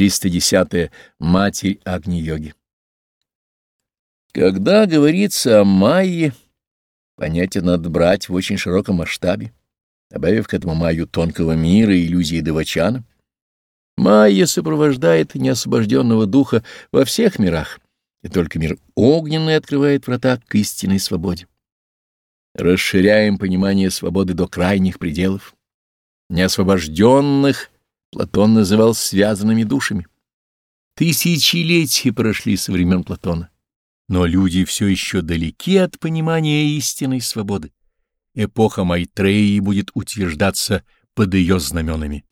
310. -е. Матерь Агни-йоги. Когда говорится о майе, понятие надо брать в очень широком масштабе, добавив к этому майю тонкого мира и иллюзии Девачана. Майя сопровождает неосвобожденного духа во всех мирах, и только мир огненный открывает врата к истинной свободе. Расширяем понимание свободы до крайних пределов. Неосвобожденных Платон называл связанными душами. Тысячелетия прошли со времен Платона, но люди все еще далеки от понимания истинной свободы. Эпоха Майтреи будет утверждаться под ее знаменами.